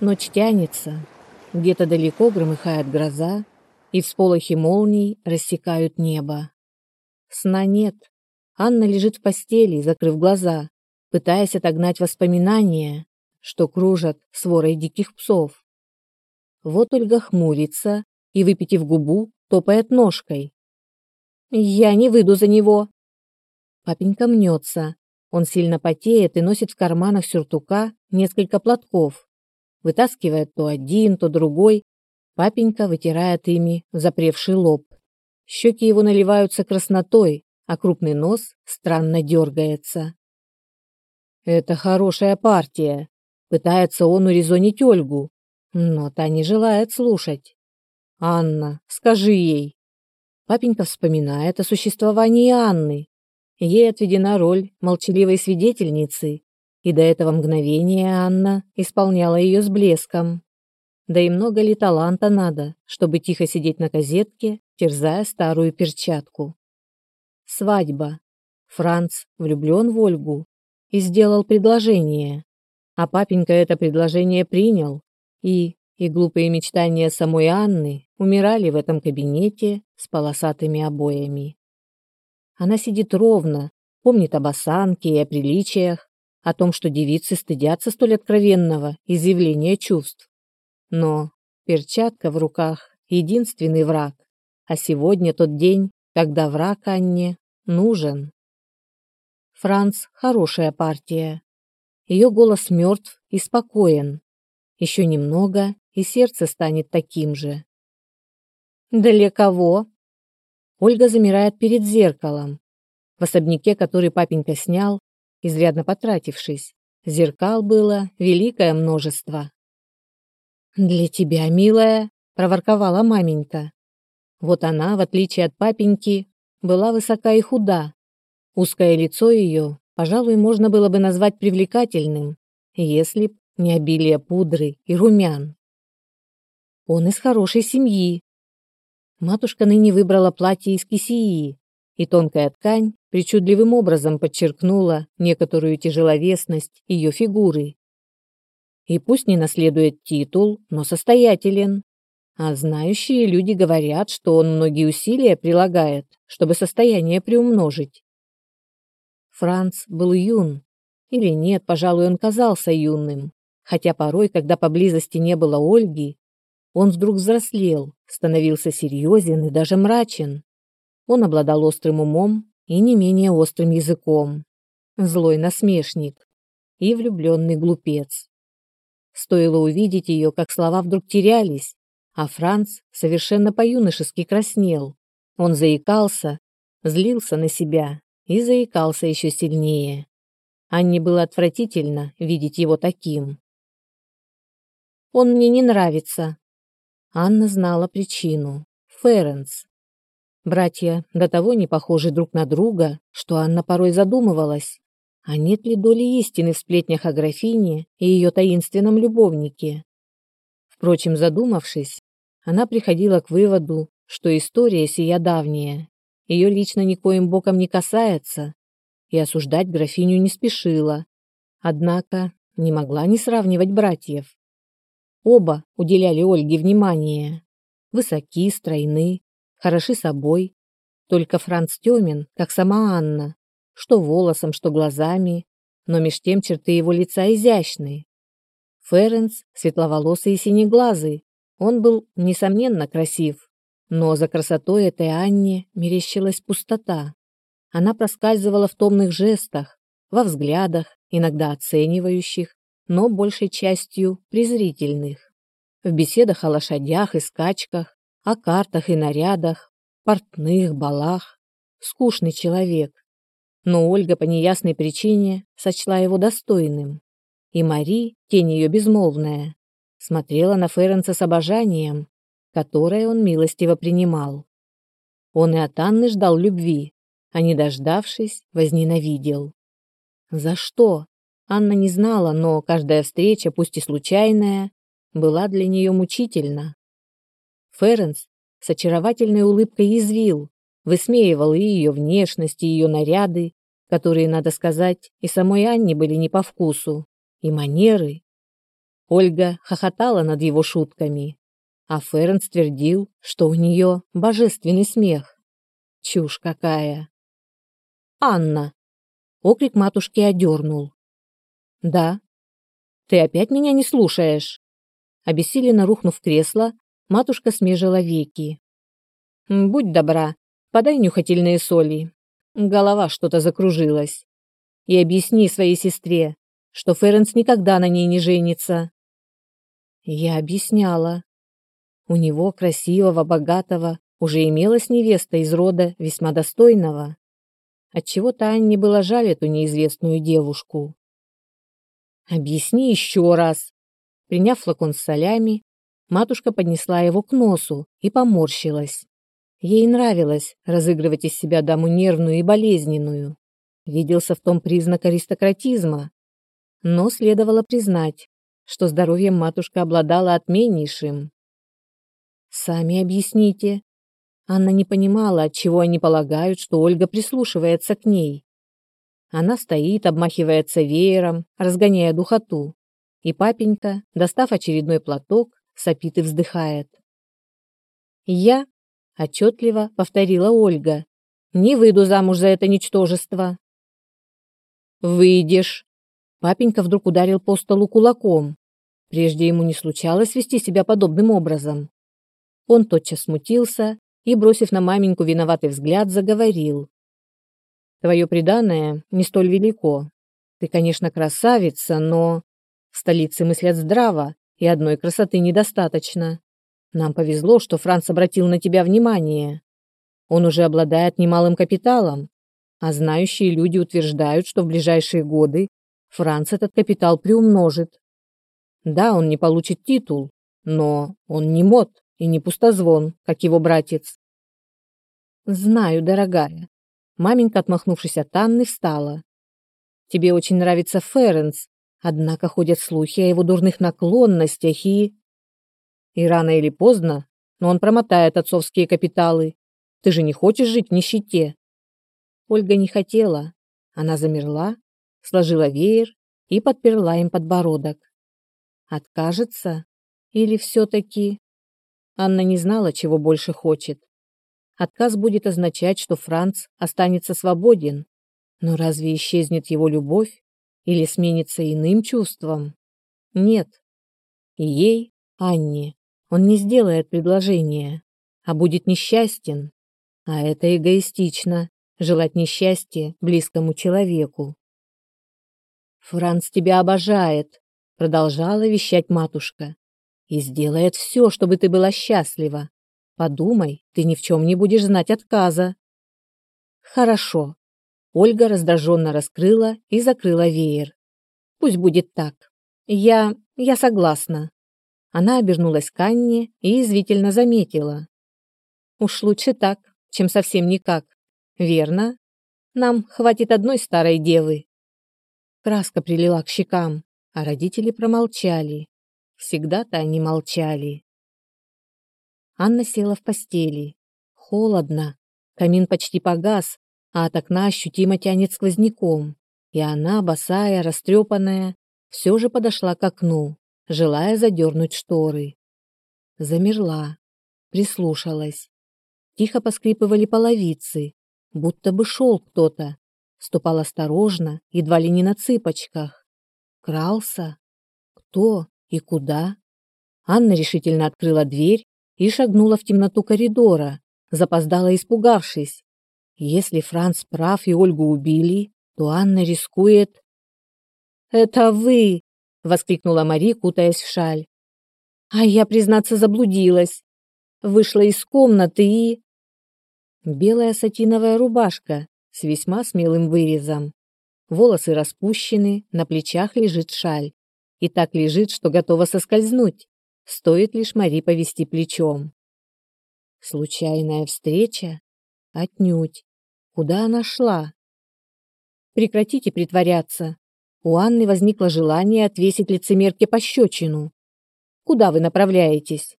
Ночь тянется, где-то далеко громыхает гроза, и всполохи молний рассекают небо. Сна нет. Анна лежит в постели, закрыв глаза, пытаясь отогнать воспоминания, что кружат сворой диких псов. Вот Ольга хмурится и, выпитив губу, топает ножкой. «Я не выйду за него!» Папенька мнется. Он сильно потеет и носит в карманах сюртука несколько платков. Вытаскивает то один, то другой. Папенька вытирает ими запревший лоб. Щеки его наливаются краснотой, а крупный нос странно дергается. «Это хорошая партия», — пытается он урезонить Ольгу, но та не желает слушать. «Анна, скажи ей». Папенька вспоминает о существовании Анны. Ей отведена роль молчаливой свидетельницы, и до этого мгновения Анна исполняла ее с блеском. Да и много ли таланта надо, чтобы тихо сидеть на козетке, терзая старую перчатку. Свадьба. Франц влюблен в Ольгу и сделал предложение. А папенька это предложение принял, и, и глупые мечтания самой Анны умирали в этом кабинете с полосатыми обоями. Она сидит ровно, помнит об осанке и о приличиях, о том, что девицы стыдятся столь откровенного изъявления чувств. Но перчатка в руках — единственный враг, а сегодня тот день, когда враг Анне нужен. Франц — хорошая партия. Ее голос мертв и спокоен. Еще немного, и сердце станет таким же. «Для кого?» Ольга замирает перед зеркалом. В особняке, который папенька снял, изрядно потратившись, зеркал было великое множество. «Для тебя, милая», — проворковала маменька. Вот она, в отличие от папеньки, была высока и худа. Узкое лицо ее, пожалуй, можно было бы назвать привлекательным, если б не обилие пудры и румян. Он из хорошей семьи. Матушка ныне выбрала платье из кисии, и тонкая ткань причудливым образом подчеркнула некоторую тяжеловесность ее фигуры. И пусть не наследует титул, но состоятелен. А знающие люди говорят, что он многие усилия прилагает, чтобы состояние приумножить. Франц был юн. Или нет, пожалуй, он казался юным. Хотя порой, когда поблизости не было Ольги, он вдруг взрослел, становился серьезен и даже мрачен. Он обладал острым умом и не менее острым языком. Злой насмешник и влюбленный глупец. Стоило увидеть ее, как слова вдруг терялись, а Франц совершенно по-юношески краснел. Он заикался, злился на себя и заикался еще сильнее. Анне было отвратительно видеть его таким. «Он мне не нравится». Анна знала причину. Ференс. Братья до того не похожи друг на друга, что Анна порой задумывалась, а нет ли доли истины в сплетнях о графине и ее таинственном любовнике? Впрочем, задумавшись, она приходила к выводу, что история сия давняя, ее лично никоим боком не касается, и осуждать графиню не спешила. Однако не могла не сравнивать братьев. Оба уделяли Ольге внимание. Высоки, стройны, хороши собой. Только Франц Тёмин, как сама Анна, что волосом, что глазами, но меж тем черты его лица изящные. Ференс светловолосый и синеглазый, он был, несомненно, красив, но за красотой этой Анне мерещилась пустота. Она проскальзывала в томных жестах, во взглядах, иногда оценивающих, но большей частью презрительных. В беседах о лошадях и скачках, о картах и нарядах, портных, балах. Скучный человек, но Ольга по неясной причине сочла его достойным. И Мари, тень ее безмолвная, смотрела на Ференца с обожанием, которое он милостиво принимал. Он и от Анны ждал любви, а не дождавшись, возненавидел. За что? Анна не знала, но каждая встреча, пусть и случайная, была для нее мучительна. Ференс с очаровательной улыбкой извил, высмеивал и ее внешность, и ее наряды, которые, надо сказать, и самой Анне были не по вкусу, и манеры. Ольга хохотала над его шутками, а Ференс твердил, что у нее божественный смех. Чушь какая. «Анна!» Окрик матушки одернул. «Да». «Ты опять меня не слушаешь?» Обессиленно рухнув в кресло, матушка смежила веки. «Будь добра, подай нюхательные соли. Голова что-то закружилась. И объясни своей сестре, что Ференс никогда на ней не женится». Я объясняла. У него, красивого, богатого, уже имелась невеста из рода весьма достойного. Отчего-то Анне было жаль эту неизвестную девушку. «Объясни еще раз». Приняв флакон с солями, матушка поднесла его к носу и поморщилась. Ей нравилось разыгрывать из себя даму нервную и болезненную. Виделся в том признак аристократизма. Но следовало признать, что здоровьем матушка обладала отменнейшим. «Сами объясните». Анна не понимала, отчего они полагают, что Ольга прислушивается к ней. Она стоит, обмахивается веером, разгоняя духоту. И папенька, достав очередной платок, сопит и вздыхает. «Я», — отчетливо повторила Ольга, — «не выйду замуж за это ничтожество». «Выйдешь», — папенька вдруг ударил по столу кулаком. Прежде ему не случалось вести себя подобным образом. Он тотчас смутился и, бросив на маменьку виноватый взгляд, заговорил. Твое преданное не столь велико. Ты, конечно, красавица, но в столице мыслят здраво, и одной красоты недостаточно. Нам повезло, что Франц обратил на тебя внимание. Он уже обладает немалым капиталом, а знающие люди утверждают, что в ближайшие годы Франц этот капитал приумножит. Да, он не получит титул, но он не мод и не пустозвон, как его братец. Знаю, дорогая, Маменька, отмахнувшись от Анны, встала. «Тебе очень нравится Ференс, однако ходят слухи о его дурных наклонностях и...» «И рано или поздно, но он промотает отцовские капиталы. Ты же не хочешь жить в нищете?» Ольга не хотела. Она замерла, сложила веер и подперла им подбородок. Откажется? Или все-таки... Анна не знала, чего больше хочет. Отказ будет означать, что Франц останется свободен. Но разве исчезнет его любовь или сменится иным чувством? Нет. Ей, Анне, он не сделает предложение, а будет несчастен. А это эгоистично желать несчастья близкому человеку. Франц тебя обожает, продолжала вещать матушка, и сделает все, чтобы ты была счастлива. Подумай, ты ни в чем не будешь знать отказа. Хорошо. Ольга раздраженно раскрыла и закрыла веер. Пусть будет так. Я... я согласна. Она обернулась к Анне и извительно заметила. Уж лучше так, чем совсем никак. Верно? Нам хватит одной старой девы. Краска прилила к щекам, а родители промолчали. Всегда-то они молчали. Анна села в постели. Холодно. Камин почти погас, а от окна ощутимо тянет сквозняком. И она, босая, растрепанная, все же подошла к окну, желая задернуть шторы. Замерла, прислушалась. Тихо поскрипывали половицы, будто бы шел кто-то. Ступал осторожно, едва ли не на цыпочках. Крался? Кто и куда? Анна решительно открыла дверь и шагнула в темноту коридора, запоздала испугавшись. Если Франц прав и Ольгу убили, то Анна рискует... «Это вы!» — воскликнула Мари, кутаясь в шаль. «А я, признаться, заблудилась. Вышла из комнаты и...» Белая сатиновая рубашка с весьма смелым вырезом. Волосы распущены, на плечах лежит шаль. И так лежит, что готова соскользнуть. Стоит лишь Мари повести плечом. Случайная встреча? Отнюдь. Куда она шла? Прекратите притворяться. У Анны возникло желание отвесить лицемерке пощечину. Куда вы направляетесь?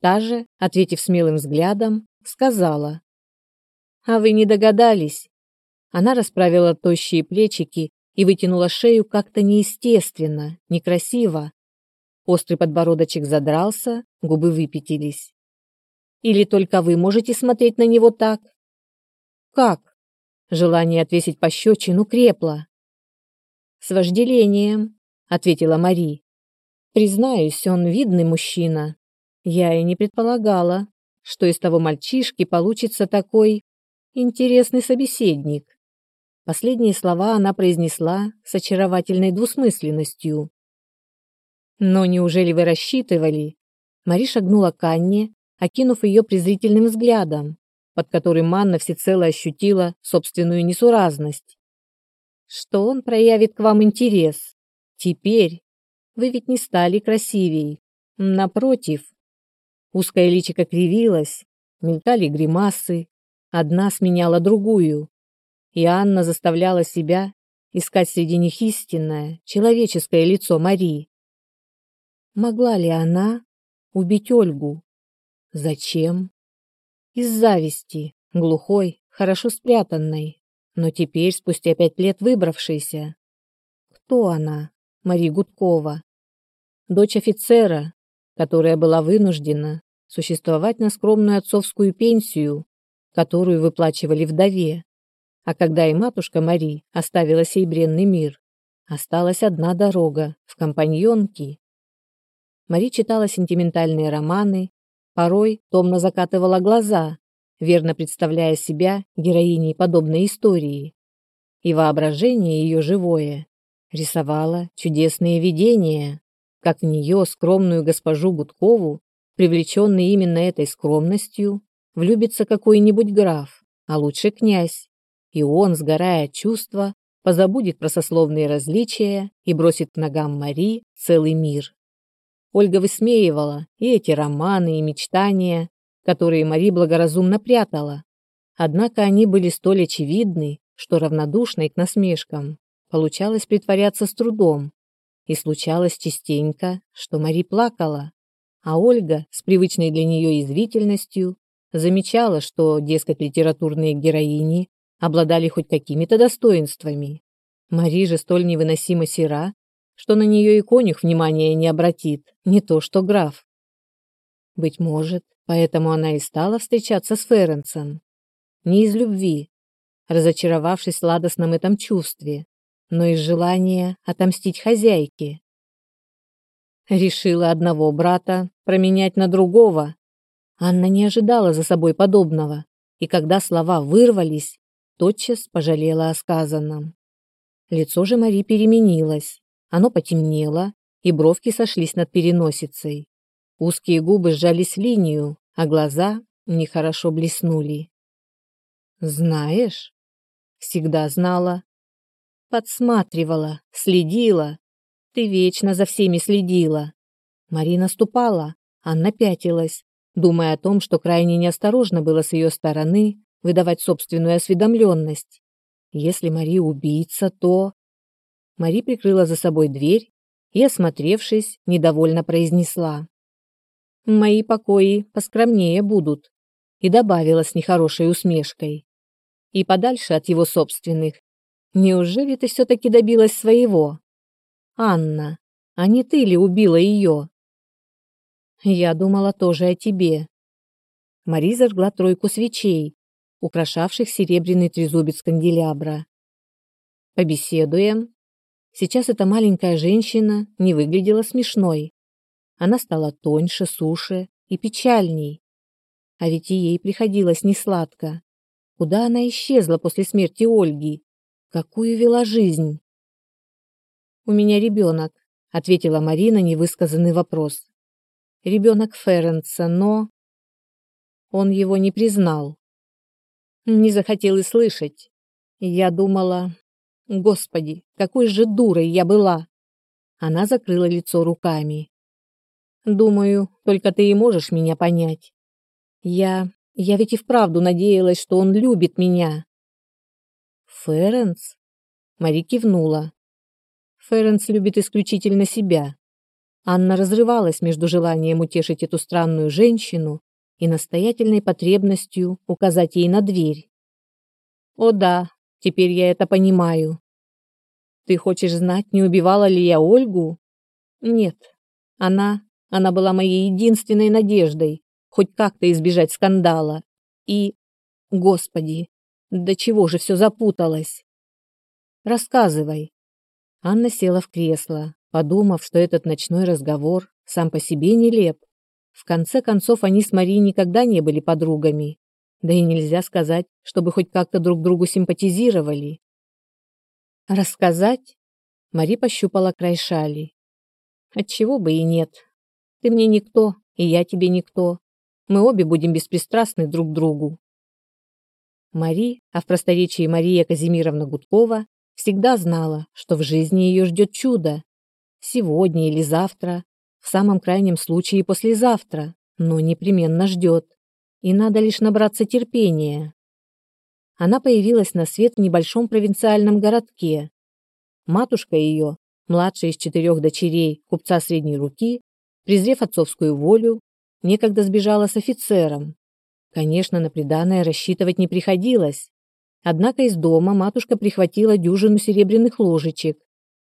Та же, ответив смелым взглядом, сказала. А вы не догадались. Она расправила тощие плечики и вытянула шею как-то неестественно, некрасиво, Острый подбородочек задрался, губы выпятились. Или только вы можете смотреть на него так? Как? Желание отвесить пощечину крепло. С вожделением, ответила Мари. Признаюсь, он видный мужчина. Я и не предполагала, что из того мальчишки получится такой интересный собеседник. Последние слова она произнесла с очаровательной двусмысленностью. Но неужели вы рассчитывали? Мари шагнула к Анне, окинув ее презрительным взглядом, под которым Манна всецело ощутила собственную несуразность. Что он проявит к вам интерес? Теперь вы ведь не стали красивей. Напротив, узкое личико кривилось, мелькали гримасы, одна сменяла другую, и Анна заставляла себя искать среди них истинное, человеческое лицо Марии. Могла ли она убить Ольгу? Зачем? Из зависти, глухой, хорошо спрятанной, но теперь, спустя пять лет выбравшейся. Кто она? Мария Гудкова. Дочь офицера, которая была вынуждена существовать на скромную отцовскую пенсию, которую выплачивали вдове. А когда и матушка Мари оставила сей бренный мир, осталась одна дорога в компаньонки. Мари читала сентиментальные романы, порой томно закатывала глаза, верно представляя себя героиней подобной истории. И воображение ее живое рисовало чудесные видения, как в нее, скромную госпожу Гудкову, привлеченный именно этой скромностью, влюбится какой-нибудь граф, а лучше князь, и он, сгорая от чувства, позабудет про сословные различия и бросит к ногам Мари целый мир. Ольга высмеивала и эти романы, и мечтания, которые Мари благоразумно прятала. Однако они были столь очевидны, что равнодушной к насмешкам получалось притворяться с трудом. И случалось частенько, что Мари плакала, а Ольга с привычной для нее извительностью замечала, что, дескать, литературные героини обладали хоть какими-то достоинствами. Мари же столь невыносимо сера, что на нее и конюх внимания не обратит, не то что граф. Быть может, поэтому она и стала встречаться с Ференсом. Не из любви, разочаровавшись в сладостном этом чувстве, но из желания отомстить хозяйке. Решила одного брата променять на другого. Анна не ожидала за собой подобного, и когда слова вырвались, тотчас пожалела о сказанном. Лицо же Мари переменилось. Оно потемнело, и бровки сошлись над переносицей. Узкие губы сжались в линию, а глаза нехорошо блеснули. «Знаешь?» «Всегда знала». «Подсматривала, следила. Ты вечно за всеми следила». Марина ступала, Анна пятилась, думая о том, что крайне неосторожно было с ее стороны выдавать собственную осведомленность. Если Мария убийца, то... Мари прикрыла за собой дверь и, осмотревшись, недовольно произнесла. «Мои покои поскромнее будут», и добавила с нехорошей усмешкой. «И подальше от его собственных. Неужели ты все-таки добилась своего? Анна, а не ты ли убила ее?» «Я думала тоже о тебе». Мари зажгла тройку свечей, украшавших серебряный трезубец канделябра. «Побеседуем?» Сейчас эта маленькая женщина не выглядела смешной. Она стала тоньше, суше и печальней. А ведь и ей приходилось несладко. Куда она исчезла после смерти Ольги? Какую вела жизнь? «У меня ребенок», — ответила Марина невысказанный вопрос. «Ребенок Ференца, но...» Он его не признал. Не захотел и слышать. Я думала, Господи, какой же дурой я была! Она закрыла лицо руками. Думаю, только ты и можешь меня понять. Я... я ведь и вправду надеялась, что он любит меня. Ференс? Мари кивнула. Ференс любит исключительно себя. Анна разрывалась между желанием утешить эту странную женщину и настоятельной потребностью указать ей на дверь. О да, Теперь я это понимаю. Ты хочешь знать, не убивала ли я Ольгу? Нет. Она, она была моей единственной надеждой, хоть как-то избежать скандала. И, господи, до чего же все запуталось? Рассказывай. Анна села в кресло, подумав, что этот ночной разговор сам по себе нелеп. В конце концов, они с Марией никогда не были подругами. Да и нельзя сказать, чтобы хоть как-то друг другу симпатизировали. Рассказать? Мари пощупала край шали. Отчего бы и нет. Ты мне никто, и я тебе никто. Мы обе будем беспристрастны друг другу. Мари, а в просторечии Мария Казимировна Гудкова, всегда знала, что в жизни ее ждет чудо. Сегодня или завтра, в самом крайнем случае послезавтра, но непременно ждет. И надо лишь набраться терпения. Она появилась на свет в небольшом провинциальном городке. Матушка ее, младшая из четырех дочерей купца средней руки, презрев отцовскую волю, некогда сбежала с офицером. Конечно, на приданое рассчитывать не приходилось. Однако из дома матушка прихватила дюжину серебряных ложечек,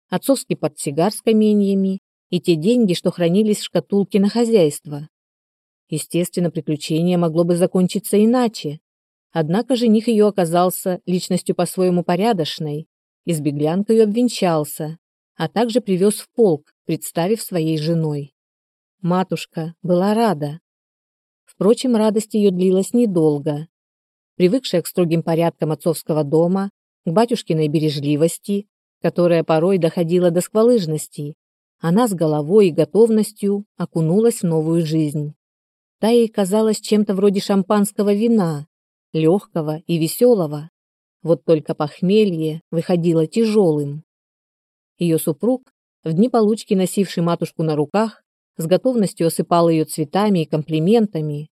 отцовский портсигар с каменьями и те деньги, что хранились в шкатулке на хозяйство. Естественно, приключение могло бы закончиться иначе. Однако жених ее оказался личностью по-своему порядочной и с беглянкой обвенчался, а также привез в полк, представив своей женой. Матушка была рада. Впрочем, радость ее длилась недолго. Привыкшая к строгим порядкам отцовского дома, к батюшкиной бережливости, которая порой доходила до сквалыжности, она с головой и готовностью окунулась в новую жизнь. Та ей казалась чем-то вроде шампанского вина, легкого и веселого. Вот только похмелье выходило тяжелым. Ее супруг, в дни получки носивший матушку на руках, с готовностью осыпал ее цветами и комплиментами.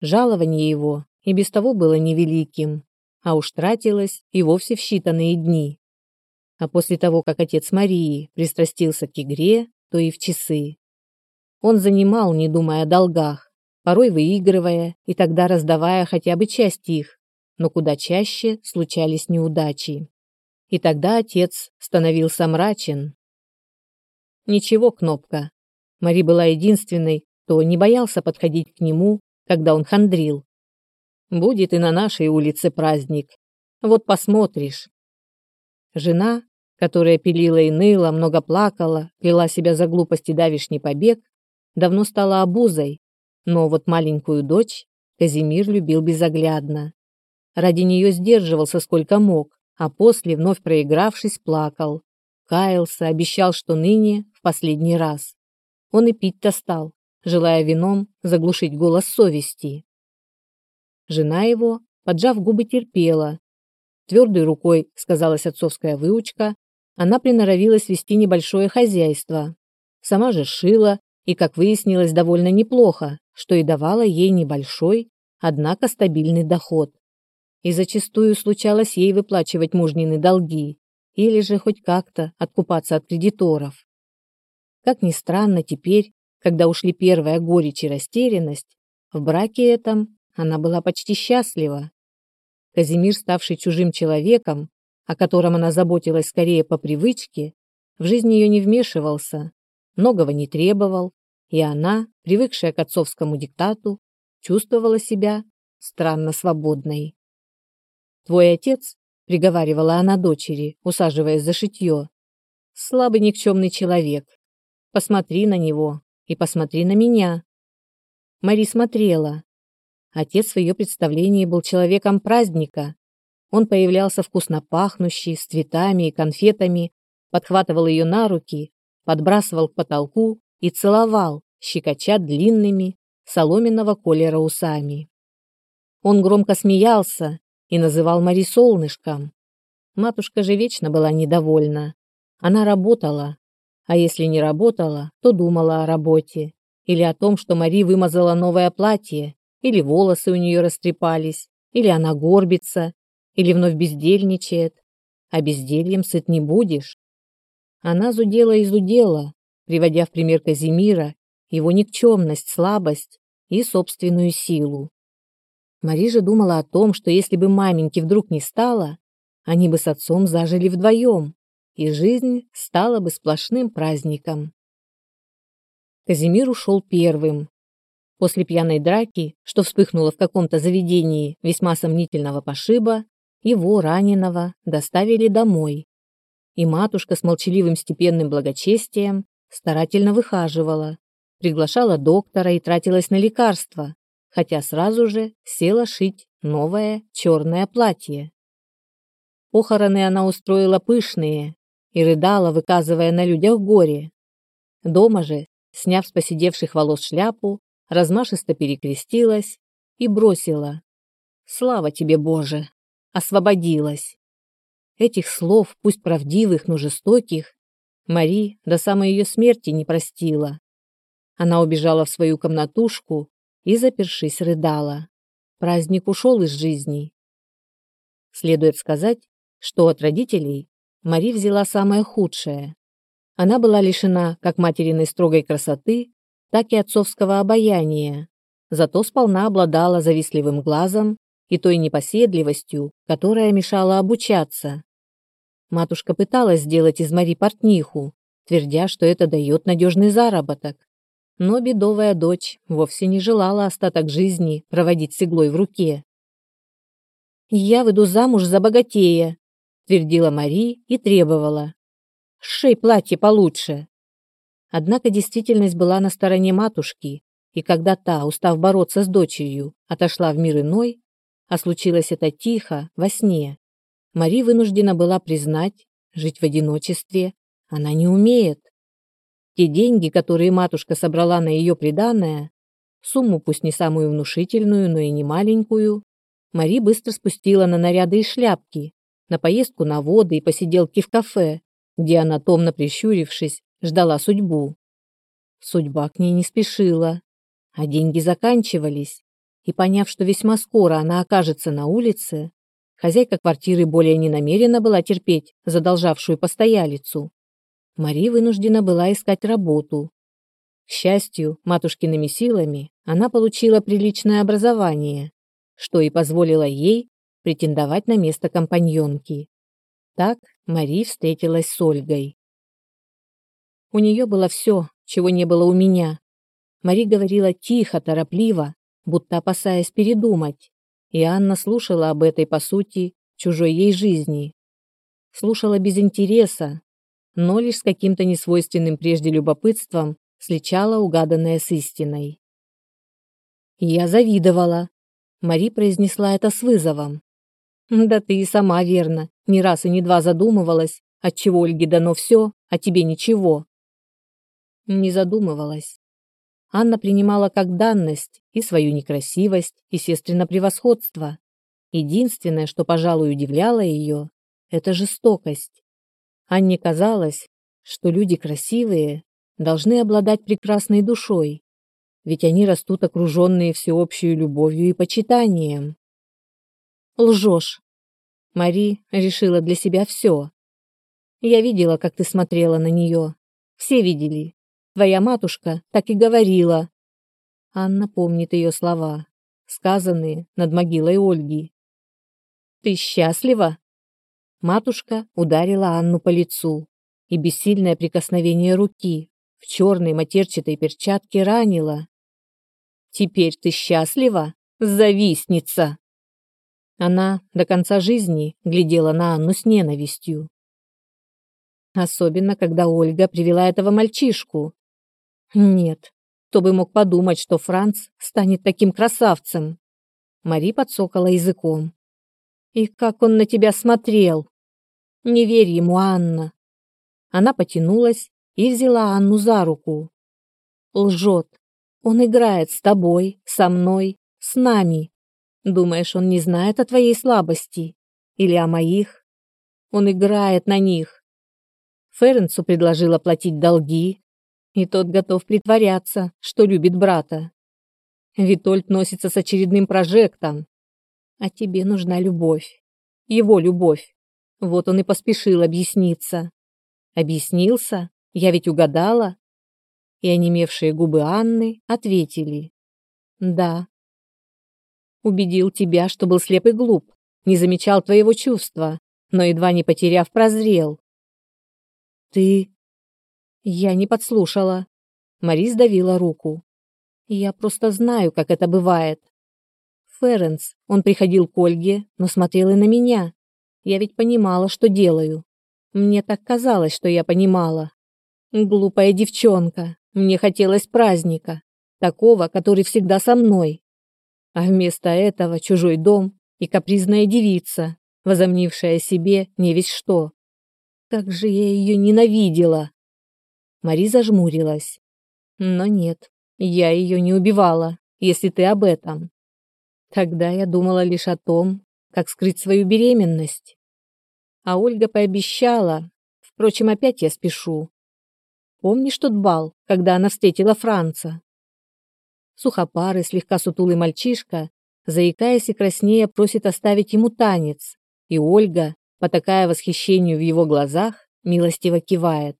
Жалование его и без того было невеликим, а уж тратилось и вовсе в считанные дни. А после того, как отец Марии пристрастился к игре, то и в часы. Он занимал, не думая о долгах, порой выигрывая и тогда раздавая хотя бы часть их, но куда чаще случались неудачи. И тогда отец становился мрачен. Ничего, Кнопка. Мари была единственной, кто не боялся подходить к нему, когда он хандрил. Будет и на нашей улице праздник. Вот посмотришь. Жена, которая пилила и ныла, много плакала, кляла себя за глупости давишний побег, давно стала обузой, но вот маленькую дочь Казимир любил безоглядно. Ради нее сдерживался сколько мог, а после, вновь проигравшись, плакал. Каялся, обещал, что ныне в последний раз. Он и пить-то стал, желая вином заглушить голос совести. Жена его, поджав губы, терпела. Твердой рукой, сказалась отцовская выучка, она приноровилась вести небольшое хозяйство. Сама же шила, и, как выяснилось, довольно неплохо, что и давало ей небольшой, однако стабильный доход и зачастую случалось ей выплачивать мужнины долги или же хоть как-то откупаться от кредиторов. Как ни странно, теперь, когда ушли первая горечь и растерянность, в браке этом она была почти счастлива. Казимир, ставший чужим человеком, о котором она заботилась скорее по привычке, в жизнь ее не вмешивался, многого не требовал, и она, привыкшая к отцовскому диктату, чувствовала себя странно свободной. Твой отец, приговаривала она дочери, усаживаясь за шитье, слабый никчемный человек. Посмотри на него и посмотри на меня. Мари смотрела. Отец в ее представлении был человеком праздника. Он появлялся вкусно пахнущий, с цветами и конфетами, подхватывал ее на руки, подбрасывал к потолку и целовал, щекоча длинными, соломенного колера усами. Он громко смеялся, и называл Мари солнышком. Матушка же вечно была недовольна. Она работала, а если не работала, то думала о работе или о том, что Мари вымазала новое платье, или волосы у нее растрепались, или она горбится, или вновь бездельничает. А бездельем сыт не будешь. Она зудела и зудела, приводя в пример Казимира его никчемность, слабость и собственную силу. Мари же думала о том, что если бы маменьки вдруг не стало, они бы с отцом зажили вдвоем, и жизнь стала бы сплошным праздником. Казимир ушел первым. После пьяной драки, что вспыхнуло в каком-то заведении весьма сомнительного пошиба, его, раненого, доставили домой. И матушка с молчаливым степенным благочестием старательно выхаживала, приглашала доктора и тратилась на лекарства, хотя сразу же села шить новое черное платье. Похороны она устроила пышные и рыдала, выказывая на людях горе. Дома же, сняв с поседевших волос шляпу, размашисто перекрестилась и бросила. «Слава тебе, Боже!» Освободилась. Этих слов, пусть правдивых, но жестоких, Мари до самой ее смерти не простила. Она убежала в свою комнатушку и, запершись, рыдала. Праздник ушел из жизни. Следует сказать, что от родителей Мари взяла самое худшее. Она была лишена как материной строгой красоты, так и отцовского обаяния, зато сполна обладала завистливым глазом и той непоседливостью, которая мешала обучаться. Матушка пыталась сделать из Мари портниху, твердя, что это дает надежный заработок. Но бедовая дочь вовсе не желала остаток жизни проводить с иглой в руке. «Я выйду замуж за богатея», — твердила Мари и требовала. «Шей платье получше». Однако действительность была на стороне матушки, и когда та, устав бороться с дочерью, отошла в мир иной, а случилось это тихо, во сне, Мари вынуждена была признать, жить в одиночестве она не умеет. Те деньги, которые матушка собрала на ее приданое, сумму пусть не самую внушительную, но и не маленькую, Мари быстро спустила на наряды и шляпки, на поездку на воды и посиделки в кафе, где она, томно прищурившись, ждала судьбу. Судьба к ней не спешила, а деньги заканчивались, и, поняв, что весьма скоро она окажется на улице, хозяйка квартиры более не намерена была терпеть задолжавшую постоялицу. Мари вынуждена была искать работу. К счастью, матушкиными силами она получила приличное образование, что и позволило ей претендовать на место компаньонки. Так Мари встретилась с Ольгой. У нее было все, чего не было у меня. Мари говорила тихо, торопливо, будто опасаясь передумать, и Анна слушала об этой, по сути, чужой ей жизни. Слушала без интереса, но лишь с каким-то несвойственным прежде любопытством сличала угаданное с истиной. «Я завидовала», — Мари произнесла это с вызовом. «Да ты и сама верно, ни раз и ни два задумывалась, отчего Ольге дано все, а тебе ничего». Не задумывалась. Анна принимала как данность и свою некрасивость, и сестрина превосходство. Единственное, что, пожалуй, удивляло ее, это жестокость. Анне казалось, что люди красивые должны обладать прекрасной душой, ведь они растут окруженные всеобщей любовью и почитанием. Лжешь. Мари решила для себя все. Я видела, как ты смотрела на нее. Все видели. Твоя матушка так и говорила. Анна помнит ее слова, сказанные над могилой Ольги. Ты счастлива? Матушка ударила Анну по лицу, и бессильное прикосновение руки в черной матерчатой перчатке ранило. Теперь ты счастлива, завистница. Она до конца жизни глядела на Анну с ненавистью. Особенно, когда Ольга привела этого мальчишку, нет, кто бы мог подумать, что Франц станет таким красавцем. Мари подсокала языком. И как он на тебя смотрел. Не верь ему, Анна. Она потянулась и взяла Анну за руку. Лжет. Он играет с тобой, со мной, с нами. Думаешь, он не знает о твоей слабости? Или о моих? Он играет на них. Ференцу предложила платить долги, и тот готов притворяться, что любит брата. Витольд носится с очередным прожектом. А тебе нужна любовь. Его любовь. Вот он и поспешил объясниться. Объяснился? Я ведь угадала? И онемевшие губы Анны ответили. Да. Убедил тебя, что был слеп и глуп, не замечал твоего чувства, но едва не потеряв, прозрел. Ты я не подслушала. Марис давила руку. Я просто знаю, как это бывает. Ференс, он приходил к Ольге, но смотрел и на меня. Я ведь понимала, что делаю. Мне так казалось, что я понимала. Глупая девчонка. Мне хотелось праздника, такого, который всегда со мной. А вместо этого чужой дом и капризная девица, возомнившая себе не весь что. Как же я ее ненавидела. Мари зажмурилась. Но нет, я ее не убивала, если ты об этом. Тогда я думала лишь о том, как скрыть свою беременность. А Ольга пообещала, впрочем, опять я спешу. Помнишь тот бал, когда она встретила Франца? Сухопарый, слегка сутулый мальчишка, заикаясь и краснея, просит оставить ему танец, и Ольга, потакая восхищению в его глазах, милостиво кивает.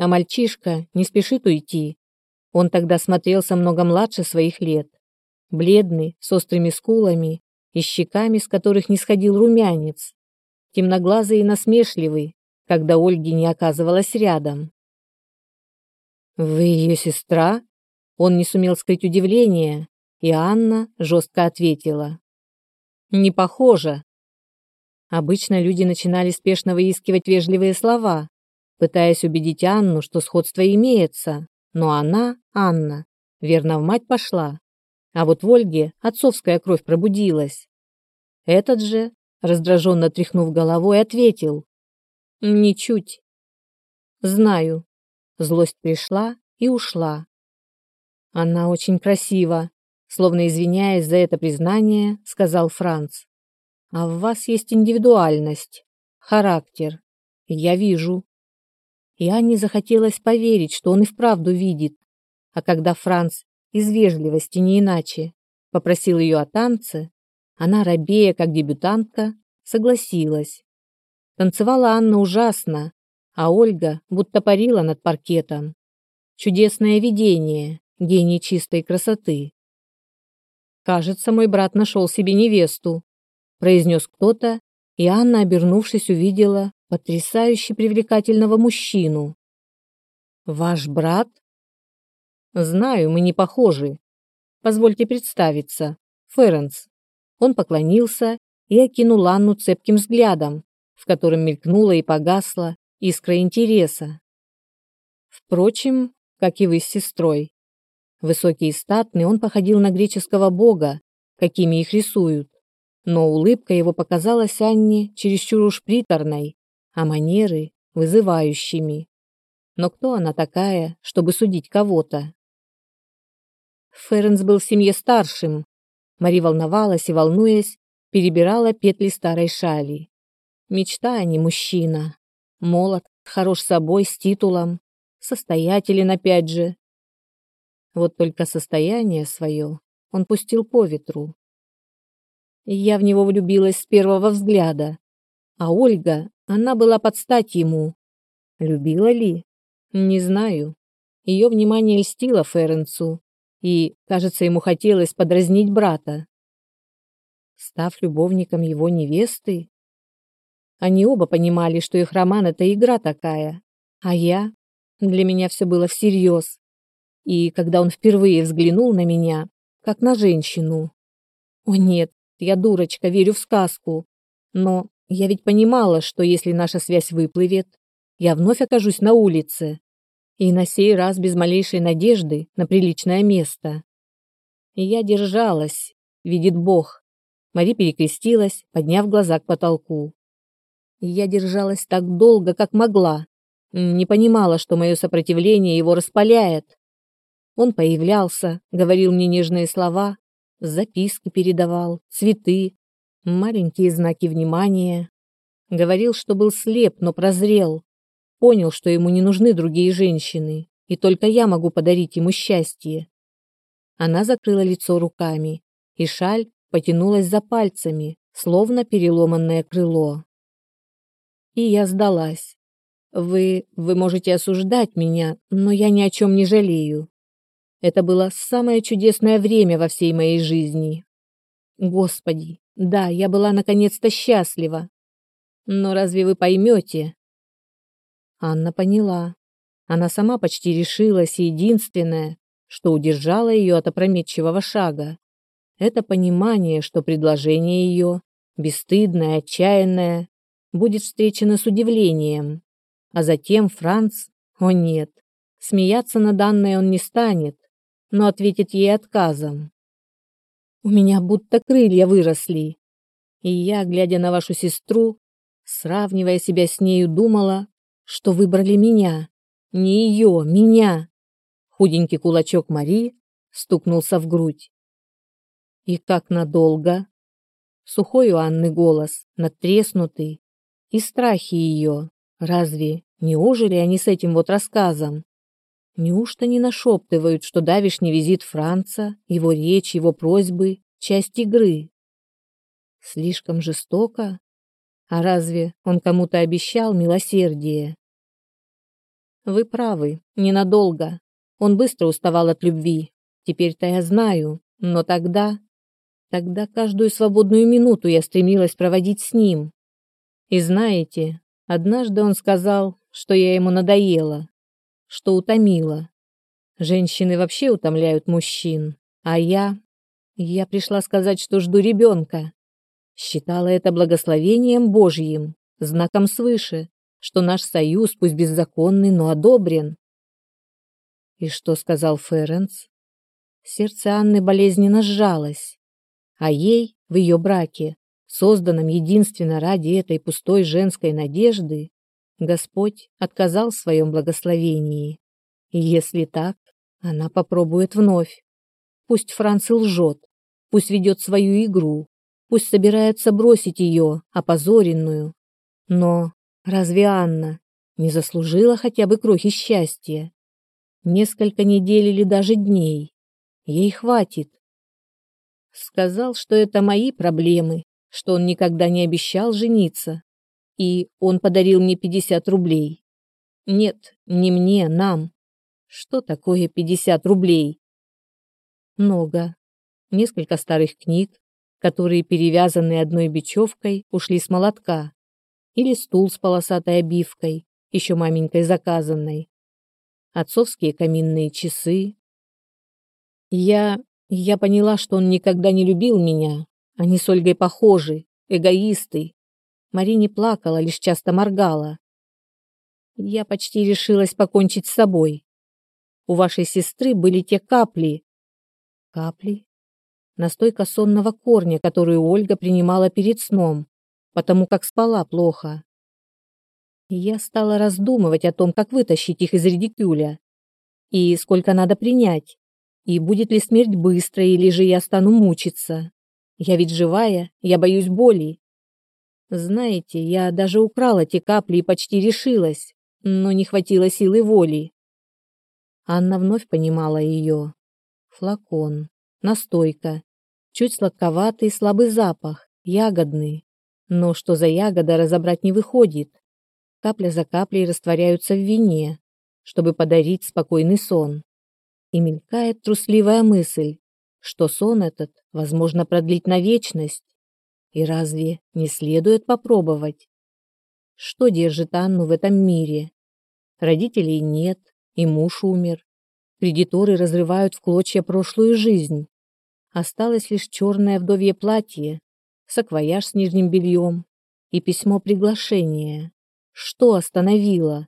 А мальчишка не спешит уйти. Он тогда смотрелся много младше своих лет бледный, с острыми скулами и щеками, с которых не сходил румянец, темноглазый и насмешливый, когда Ольги не оказывалась рядом. «Вы ее сестра?» Он не сумел скрыть удивление, и Анна жестко ответила. «Не похоже». Обычно люди начинали спешно выискивать вежливые слова, пытаясь убедить Анну, что сходство имеется, но она, Анна, верно в мать пошла. А вот в Ольге отцовская кровь пробудилась. Этот же, раздраженно тряхнув головой, ответил. «Ничуть». «Знаю». Злость пришла и ушла. «Она очень красива», словно извиняясь за это признание, сказал Франц. «А в вас есть индивидуальность, характер. Я вижу». И Анне захотелось поверить, что он и вправду видит. А когда Франц из вежливости не иначе, попросил ее о танце, она, рабея как дебютантка, согласилась. Танцевала Анна ужасно, а Ольга будто парила над паркетом. Чудесное видение, гений чистой красоты. «Кажется, мой брат нашел себе невесту», произнес кто-то, и Анна, обернувшись, увидела потрясающе привлекательного мужчину. «Ваш брат?» Знаю, мы не похожи. Позвольте представиться. Ференс. Он поклонился и окинул Анну цепким взглядом, в котором мелькнула и погасла искра интереса. Впрочем, как и вы с сестрой. Высокий и статный, он походил на греческого бога, какими их рисуют. Но улыбка его показалась Анне чересчур уж приторной, а манеры – вызывающими. Но кто она такая, чтобы судить кого-то? Ференс был в семье старшим. Мари волновалась и, волнуясь, перебирала петли старой шали. Мечта, а не мужчина. Молод, хорош собой, с титулом. Состоятелен опять же. Вот только состояние свое он пустил по ветру. Я в него влюбилась с первого взгляда. А Ольга, она была под стать ему. Любила ли? Не знаю. Ее внимание льстило Ференцу, и, кажется, ему хотелось подразнить брата. Став любовником его невесты, они оба понимали, что их роман — это игра такая, а я... Для меня все было всерьез. И когда он впервые взглянул на меня, как на женщину... О нет, я дурочка, верю в сказку. Но я ведь понимала, что если наша связь выплывет, я вновь окажусь на улице, и на сей раз без малейшей надежды на приличное место. И я держалась, видит Бог. Мари перекрестилась, подняв глаза к потолку. И я держалась так долго, как могла. Не понимала, что мое сопротивление его распаляет. Он появлялся, говорил мне нежные слова, записки передавал, цветы, маленькие знаки внимания. Говорил, что был слеп, но прозрел, Понял, что ему не нужны другие женщины, и только я могу подарить ему счастье. Она закрыла лицо руками, и шаль потянулась за пальцами, словно переломанное крыло. И я сдалась. Вы, вы можете осуждать меня, но я ни о чем не жалею. Это было самое чудесное время во всей моей жизни. Господи, да, я была наконец-то счастлива. Но разве вы поймете, Анна поняла. Она сама почти решилась, и единственное, что удержало ее от опрометчивого шага, это понимание, что предложение ее, бесстыдное, отчаянное, будет встречено с удивлением. А затем Франц, о нет, смеяться на данное он не станет, но ответит ей отказом. У меня будто крылья выросли. И я, глядя на вашу сестру, сравнивая себя с нею, думала, что выбрали меня. Не ее, меня. Худенький кулачок Мари стукнулся в грудь. И как надолго? Сухой у Анны голос, надтреснутый. И страхи ее. Разве не ожили они с этим вот рассказом? Неужто не нашептывают, что давишний визит Франца, его речь, его просьбы — часть игры? Слишком жестоко? А разве он кому-то обещал милосердие? Вы правы, ненадолго. Он быстро уставал от любви. Теперь-то я знаю, но тогда... Тогда каждую свободную минуту я стремилась проводить с ним. И знаете, однажды он сказал, что я ему надоела, что утомила. Женщины вообще утомляют мужчин, а я... Я пришла сказать, что жду ребенка. Считала это благословением Божьим, знаком свыше, что наш союз, пусть беззаконный, но одобрен. И что сказал Ференс? Сердце Анны болезненно сжалось, а ей в ее браке, созданном единственно ради этой пустой женской надежды, Господь отказал в своем благословении. Если так, она попробует вновь. Пусть Франц лжет, пусть ведет свою игру, пусть собирается бросить ее, опозоренную. Но разве Анна не заслужила хотя бы крохи счастья? Несколько недель или даже дней. Ей хватит. Сказал, что это мои проблемы, что он никогда не обещал жениться. И он подарил мне 50 рублей. Нет, не мне, нам. Что такое 50 рублей? Много. Несколько старых книг, которые, перевязанные одной бечевкой, ушли с молотка, или стул с полосатой обивкой, еще маменькой заказанной, отцовские каминные часы. Я... я поняла, что он никогда не любил меня, они с Ольгой похожи, эгоисты. Мари не плакала, лишь часто моргала. Я почти решилась покончить с собой. У вашей сестры были те капли. Капли? настойка сонного корня, которую Ольга принимала перед сном, потому как спала плохо. Я стала раздумывать о том, как вытащить их из редикюля, и сколько надо принять, и будет ли смерть быстрой, или же я стану мучиться. Я ведь живая, я боюсь боли. Знаете, я даже украла те капли и почти решилась, но не хватило силы воли. Анна вновь понимала ее. Флакон, настойка, Чуть сладковатый слабый запах, ягодный. Но что за ягода разобрать не выходит. Капля за каплей растворяются в вине, чтобы подарить спокойный сон. И мелькает трусливая мысль, что сон этот возможно продлить на вечность. И разве не следует попробовать? Что держит Анну в этом мире? Родителей нет, и муж умер. Кредиторы разрывают в клочья прошлую жизнь. Осталось лишь черное вдовье платье, саквояж с нижним бельем и письмо приглашения. Что остановило?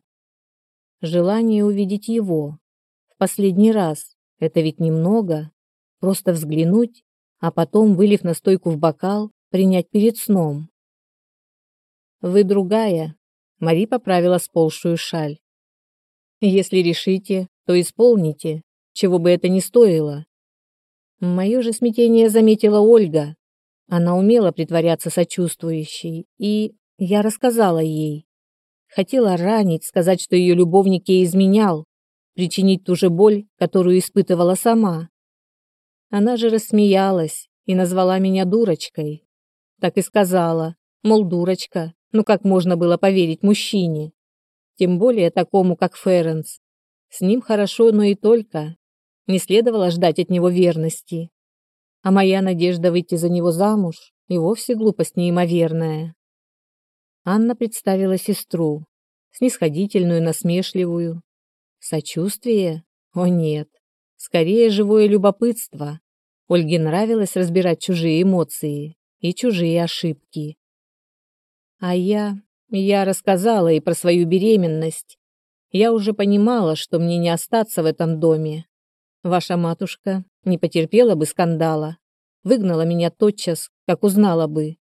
Желание увидеть его. В последний раз. Это ведь немного. Просто взглянуть, а потом, вылив настойку в бокал, принять перед сном. «Вы другая», — Мари поправила сползшую шаль. «Если решите, то исполните, чего бы это ни стоило. Мое же смятение заметила Ольга. Она умела притворяться сочувствующей, и я рассказала ей. Хотела ранить, сказать, что ее любовник ей изменял, причинить ту же боль, которую испытывала сама. Она же рассмеялась и назвала меня дурочкой. Так и сказала, мол, дурочка, ну как можно было поверить мужчине? Тем более такому, как Ференс. С ним хорошо, но и только. Не следовало ждать от него верности. А моя надежда выйти за него замуж и вовсе глупость неимоверная. Анна представила сестру, снисходительную, насмешливую. Сочувствие? О нет. Скорее живое любопытство. Ольге нравилось разбирать чужие эмоции и чужие ошибки. А я... Я рассказала ей про свою беременность. Я уже понимала, что мне не остаться в этом доме. Ваша матушка не потерпела бы скандала. Выгнала меня тотчас, как узнала бы.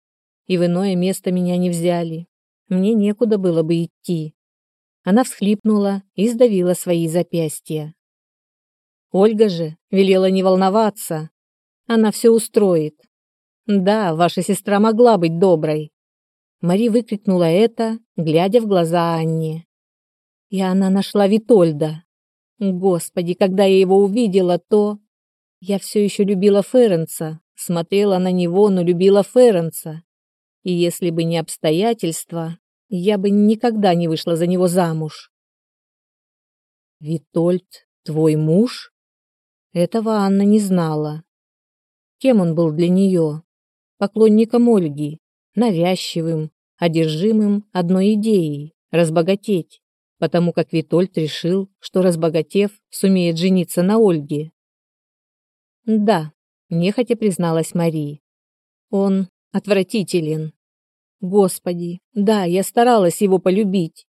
И в иное место меня не взяли. Мне некуда было бы идти. Она всхлипнула и сдавила свои запястья. Ольга же велела не волноваться. Она все устроит. Да, ваша сестра могла быть доброй. Мари выкрикнула это, глядя в глаза Анне. И она нашла Витольда. Господи, когда я его увидела, то... Я все еще любила Ференца, смотрела на него, но любила Ференца. И если бы не обстоятельства, я бы никогда не вышла за него замуж. Витольд, твой муж? Этого Анна не знала. Кем он был для нее? Поклонником Ольги, навязчивым, одержимым одной идеей – разбогатеть, потому как Витольд решил, что разбогатев, сумеет жениться на Ольге. Да, нехотя призналась Мария. Он отвратителен. Господи, да, я старалась его полюбить.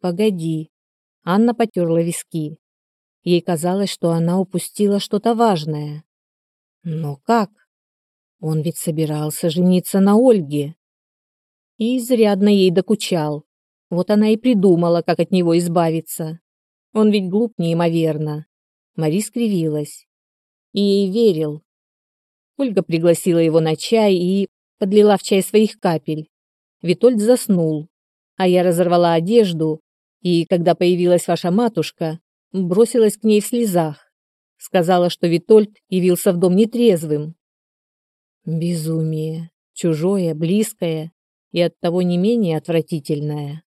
Погоди. Анна потерла виски. Ей казалось, что она упустила что-то важное. Но как? Он ведь собирался жениться на Ольге. И изрядно ей докучал. Вот она и придумала, как от него избавиться. Он ведь глуп неимоверно. Мари скривилась. И ей верил. Ольга пригласила его на чай и подлила в чай своих капель. Витольд заснул, а я разорвала одежду, и, когда появилась ваша матушка, бросилась к ней в слезах. Сказала, что Витольд явился в дом нетрезвым. Безумие, чужое, близкое и оттого не менее отвратительное.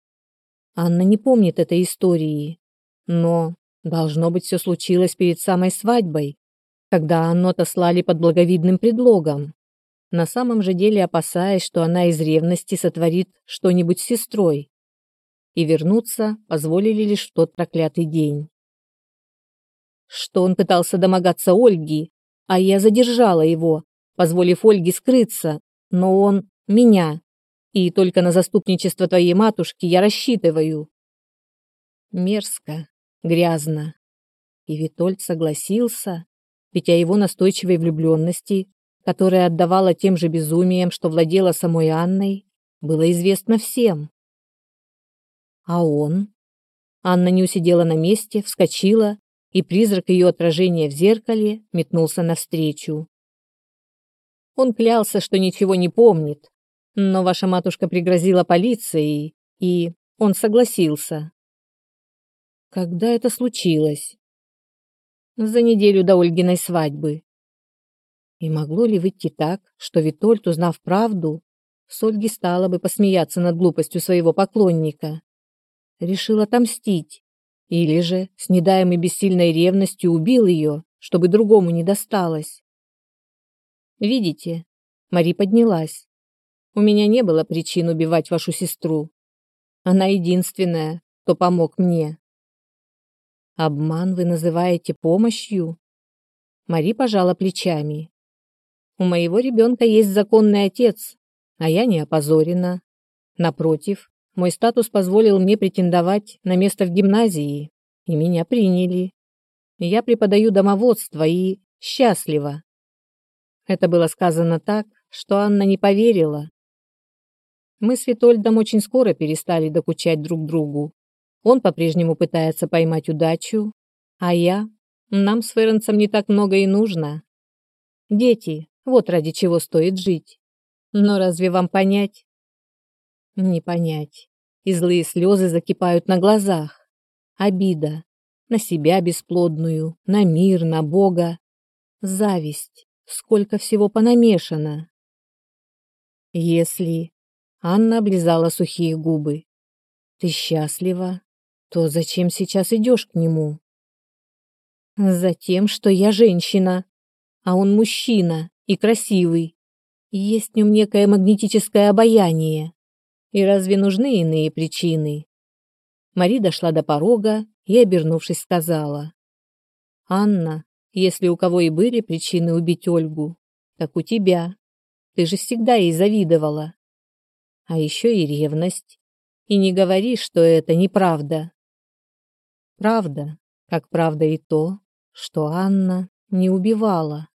Анна не помнит этой истории, но, должно быть, все случилось перед самой свадьбой, когда Анну отослали под благовидным предлогом на самом же деле опасаясь, что она из ревности сотворит что-нибудь с сестрой. И вернуться позволили лишь в тот проклятый день. Что он пытался домогаться Ольги, а я задержала его, позволив Ольге скрыться, но он меня, и только на заступничество твоей матушки я рассчитываю. Мерзко, грязно. И Витольд согласился, ведь о его настойчивой влюбленности которое отдавало тем же безумием, что владела самой Анной, было известно всем. А он? Анна не усидела на месте, вскочила, и призрак ее отражения в зеркале метнулся навстречу. Он клялся, что ничего не помнит, но ваша матушка пригрозила полицией, и он согласился. Когда это случилось? За неделю до Ольгиной свадьбы. И могло ли выйти так, что Витольд, узнав правду, с Ольги стала бы посмеяться над глупостью своего поклонника? Решил отомстить. Или же, с недаемой бессильной ревностью, убил ее, чтобы другому не досталось. «Видите?» Мари поднялась. «У меня не было причин убивать вашу сестру. Она единственная, кто помог мне». «Обман вы называете помощью?» Мари пожала плечами. У моего ребенка есть законный отец, а я не опозорена. Напротив, мой статус позволил мне претендовать на место в гимназии, и меня приняли. Я преподаю домоводство и счастлива. Это было сказано так, что Анна не поверила. Мы с Витольдом очень скоро перестали докучать друг другу. Он по-прежнему пытается поймать удачу, а я... Нам с Ференцем не так много и нужно. Дети, вот ради чего стоит жить. Но разве вам понять? Не понять. И злые слезы закипают на глазах. Обида. На себя бесплодную, на мир, на Бога. Зависть. Сколько всего понамешано. Если... Анна облизала сухие губы. Ты счастлива, то зачем сейчас идешь к нему? Затем, что я женщина, а он мужчина и красивый. Есть в нем некое магнетическое обаяние. И разве нужны иные причины? Мари дошла до порога и, обернувшись, сказала. «Анна, если у кого и были причины убить Ольгу, так у тебя. Ты же всегда ей завидовала. А еще и ревность. И не говори, что это неправда». Правда, как правда и то, что Анна не убивала.